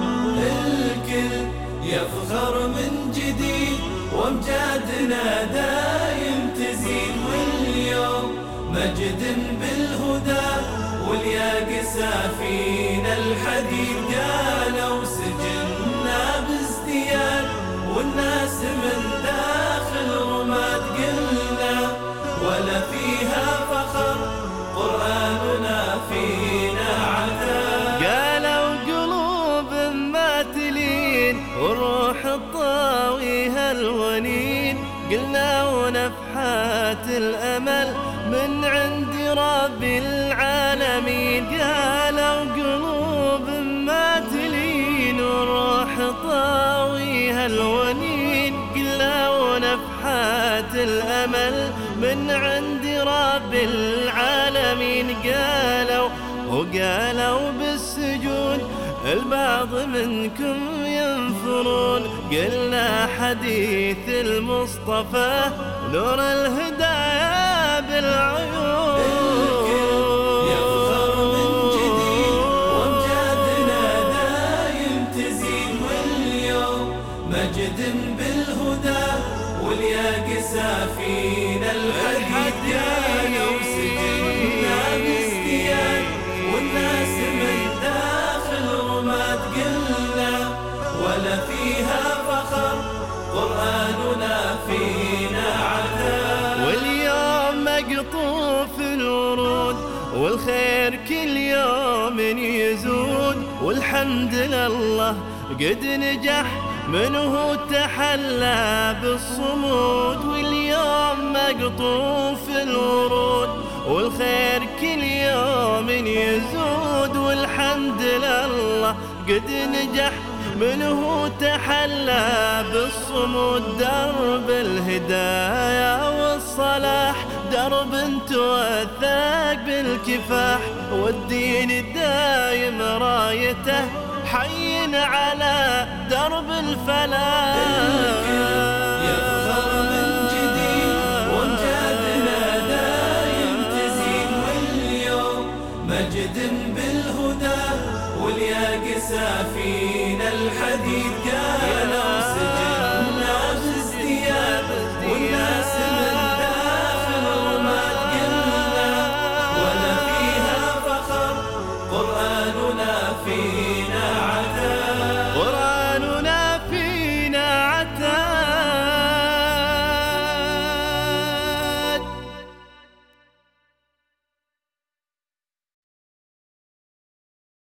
الكل يفخر من جديد وامجادنا دايم تزيد واليوم مجد بالهدى والياقس فينا الحديد قالوا قرآننا فينا عتاب قالوا قلوب ما تلين والروح الطاويها الونين قلنا ونفحات الأمل من عند رب العالمين. قالوا قلوب ونفحات الأمل من عند رب العالمين قالوا وقالوا بالسجود البعض منكم ينفرون. قلنا حديث المصطفى نور الهدايا بالعيون. مجد بالهدى. والياقس فينا الحديد قالوا سجننا بازدياد والناس من داخل رماد قلنا ولا فيها فخر. قرآننا فينا عتاب واليوم مقطوف الورود والخير كل يوم يزود والحمد لله قد نجح منه تحلى بالصمود واليوم مقطوف الورود والخير كل يوم يزود والحمد لله قد نجح. منه تحلى بالصمود درب الهدايا والصلاح درب توثق بالكفاح والدين الدايم رايته. حي على درب واليوم مجد بالهدى والياقس فينا الحديد